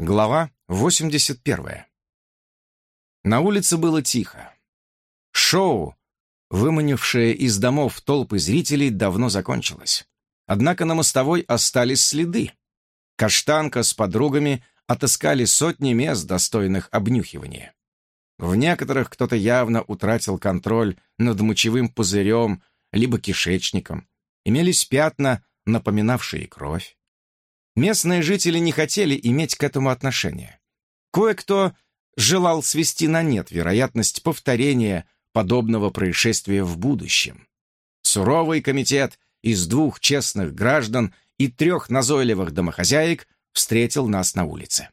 Глава 81. На улице было тихо. Шоу, выманившее из домов толпы зрителей, давно закончилось. Однако на мостовой остались следы. Каштанка с подругами отыскали сотни мест, достойных обнюхивания. В некоторых кто-то явно утратил контроль над мочевым пузырем либо кишечником. Имелись пятна, напоминавшие кровь. Местные жители не хотели иметь к этому отношения. Кое-кто желал свести на нет вероятность повторения подобного происшествия в будущем. Суровый комитет из двух честных граждан и трех назойливых домохозяек встретил нас на улице.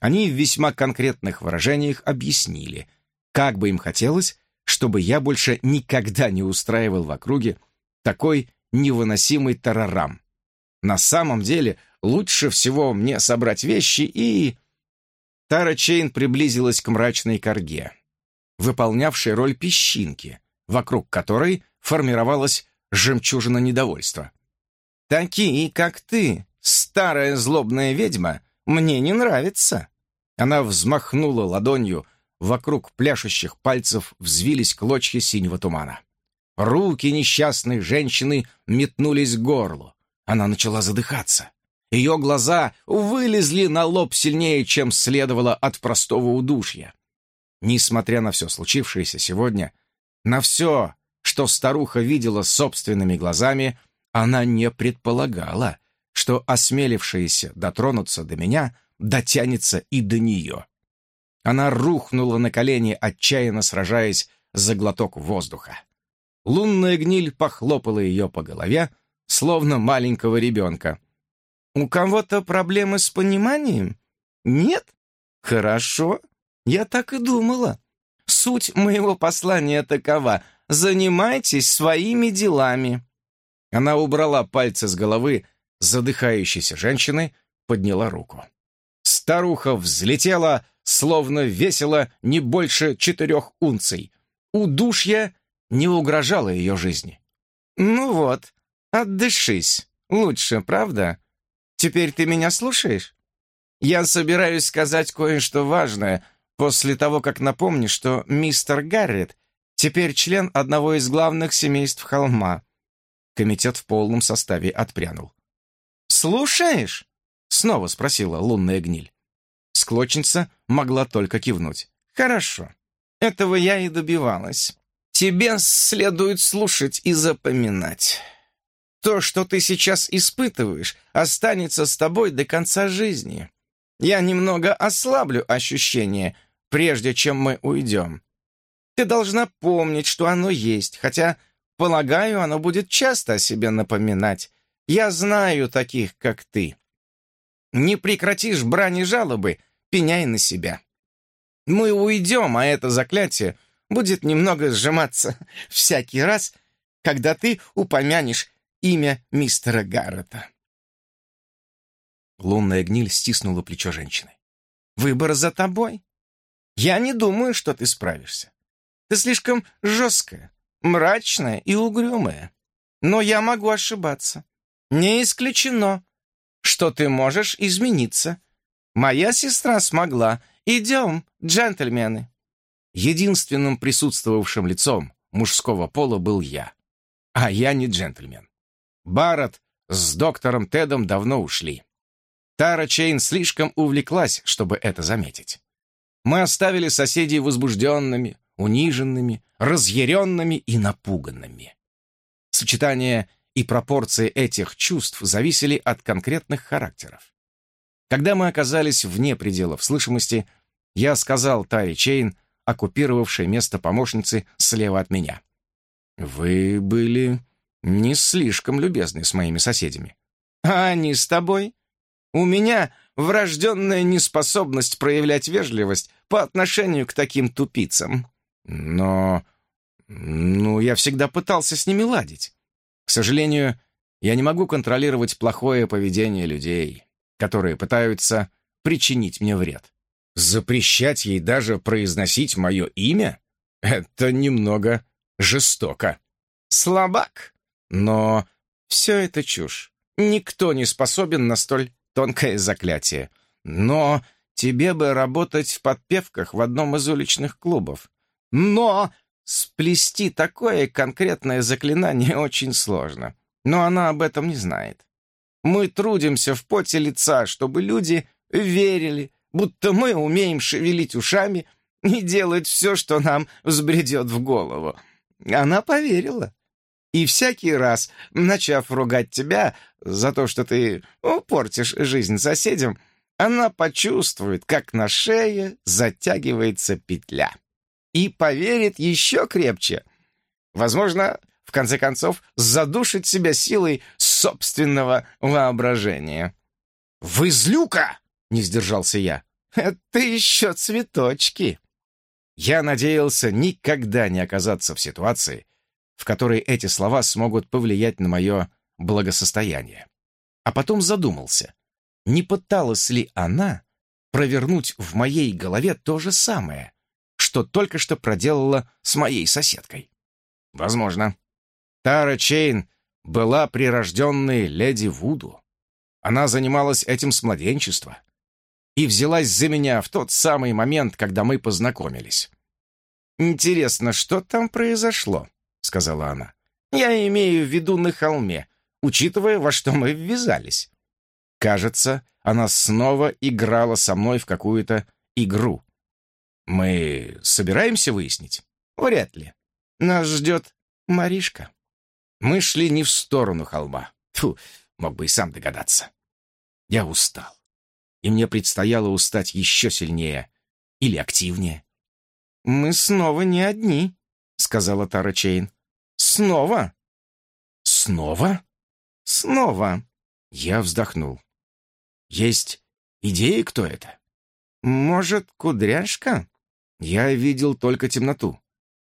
Они в весьма конкретных выражениях объяснили, как бы им хотелось, чтобы я больше никогда не устраивал в округе такой невыносимый тарарам. На самом деле, лучше всего мне собрать вещи и... Тара Чейн приблизилась к мрачной корге, выполнявшей роль песчинки, вокруг которой формировалась жемчужина недовольства. «Такие, как ты, старая злобная ведьма, мне не нравится!» Она взмахнула ладонью, вокруг пляшущих пальцев взвились клочья синего тумана. Руки несчастной женщины метнулись к горлу. Она начала задыхаться. Ее глаза вылезли на лоб сильнее, чем следовало от простого удушья. Несмотря на все случившееся сегодня, на все, что старуха видела собственными глазами, она не предполагала, что осмелившаяся дотронуться до меня дотянется и до нее. Она рухнула на колени, отчаянно сражаясь за глоток воздуха. Лунная гниль похлопала ее по голове, словно маленького ребенка, у кого-то проблемы с пониманием? Нет? Хорошо. Я так и думала. Суть моего послания такова. Занимайтесь своими делами. Она убрала пальцы с головы задыхающейся женщины, подняла руку. Старуха взлетела, словно весила не больше четырех унций. Удушье не угрожало ее жизни. «Ну вот, отдышись. Лучше, правда?» Теперь ты меня слушаешь? Я собираюсь сказать кое-что важное после того, как напомню, что мистер Гаррет теперь член одного из главных семейств холма. Комитет в полном составе отпрянул. «Слушаешь?» — снова спросила лунная гниль. Склочница могла только кивнуть. «Хорошо. Этого я и добивалась. Тебе следует слушать и запоминать. То, что ты сейчас испытываешь, останется с тобой до конца жизни. Я немного ослаблю ощущение, прежде чем мы уйдем. Ты должна помнить, что оно есть, хотя, полагаю, оно будет часто о себе напоминать. Я знаю таких, как ты. Не прекратишь брани жалобы, пеняй на себя. Мы уйдем, а это заклятие будет немного сжиматься всякий раз, когда ты упомянешь имя мистера Гаррета. Лунная гниль стиснула плечо женщины. «Выбор за тобой. Я не думаю, что ты справишься. Ты слишком жесткая, мрачная и угрюмая. Но я могу ошибаться. Не исключено, что ты можешь измениться. Моя сестра смогла. Идем, джентльмены». Единственным присутствовавшим лицом мужского пола был я. А я не джентльмен. Барретт с доктором Тедом давно ушли. Тара Чейн слишком увлеклась, чтобы это заметить. Мы оставили соседей возбужденными, униженными, разъяренными и напуганными. Сочетание и пропорции этих чувств зависели от конкретных характеров. Когда мы оказались вне пределов слышимости, я сказал Таре Чейн, оккупировавшей место помощницы слева от меня. «Вы были не слишком любезны с моими соседями. А они с тобой? У меня врожденная неспособность проявлять вежливость по отношению к таким тупицам. Но... Ну, я всегда пытался с ними ладить. К сожалению, я не могу контролировать плохое поведение людей, которые пытаются причинить мне вред. Запрещать ей даже произносить мое имя — это немного жестоко. «Слабак!» Но все это чушь. Никто не способен на столь тонкое заклятие. Но тебе бы работать в подпевках в одном из уличных клубов. Но сплести такое конкретное заклинание очень сложно. Но она об этом не знает. Мы трудимся в поте лица, чтобы люди верили, будто мы умеем шевелить ушами и делать все, что нам взбредет в голову. Она поверила. И всякий раз, начав ругать тебя за то, что ты портишь жизнь соседям, она почувствует, как на шее затягивается петля. И поверит еще крепче. Возможно, в конце концов, задушит себя силой собственного воображения. «Вы злюка!» — не сдержался я. «Это еще цветочки!» Я надеялся никогда не оказаться в ситуации, в которой эти слова смогут повлиять на мое благосостояние. А потом задумался, не пыталась ли она провернуть в моей голове то же самое, что только что проделала с моей соседкой. Возможно. Тара Чейн была прирожденной леди Вуду. Она занималась этим с младенчества и взялась за меня в тот самый момент, когда мы познакомились. «Интересно, что там произошло?» — сказала она. «Я имею в виду на холме, учитывая, во что мы ввязались». Кажется, она снова играла со мной в какую-то игру. Мы собираемся выяснить? Вряд ли. Нас ждет Маришка. Мы шли не в сторону холма. Фу, мог бы и сам догадаться. Я устал. И мне предстояло устать еще сильнее или активнее. «Мы снова не одни», — сказала Тара Чейн. «Снова?» «Снова?» «Снова». Я вздохнул. «Есть идеи, кто это?» «Может, кудряшка?» Я видел только темноту.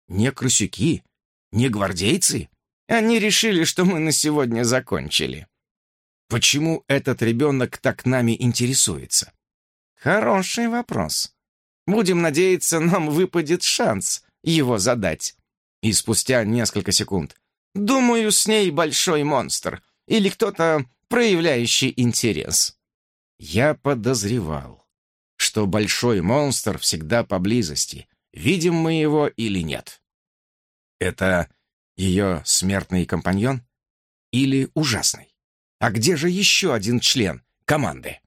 Не крысюки, не гвардейцы. Они решили, что мы на сегодня закончили. Почему этот ребенок так нами интересуется? Хороший вопрос. Будем надеяться, нам выпадет шанс его задать. И спустя несколько секунд. Думаю, с ней большой монстр. Или кто-то, проявляющий интерес. Я подозревал, что большой монстр всегда поблизости, видим мы его или нет. Это ее смертный компаньон? Или ужасный? А где же еще один член команды?